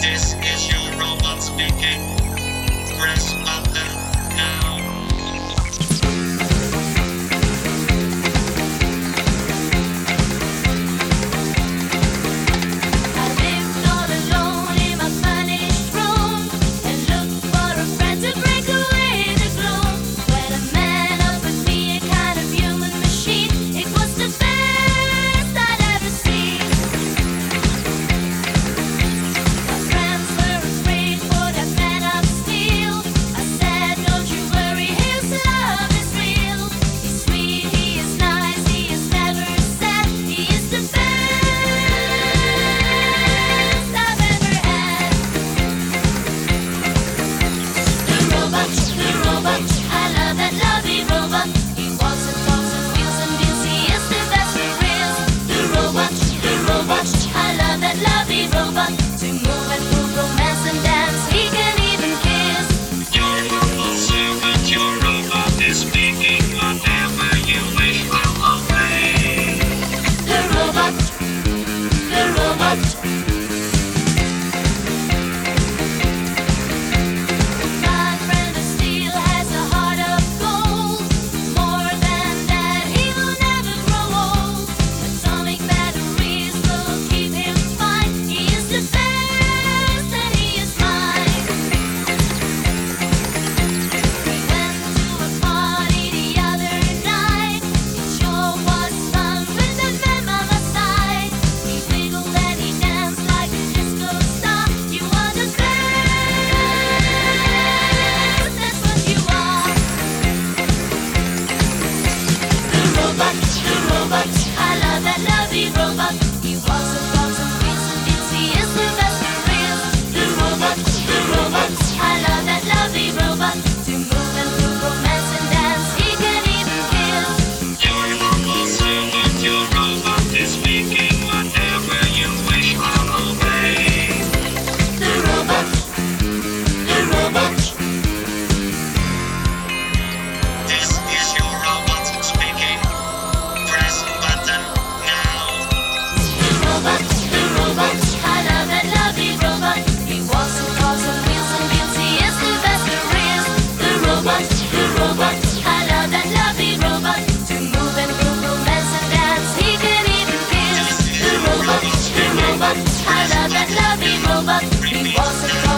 This is your robot speaking. Press these robots. I love that lovely robot. He was a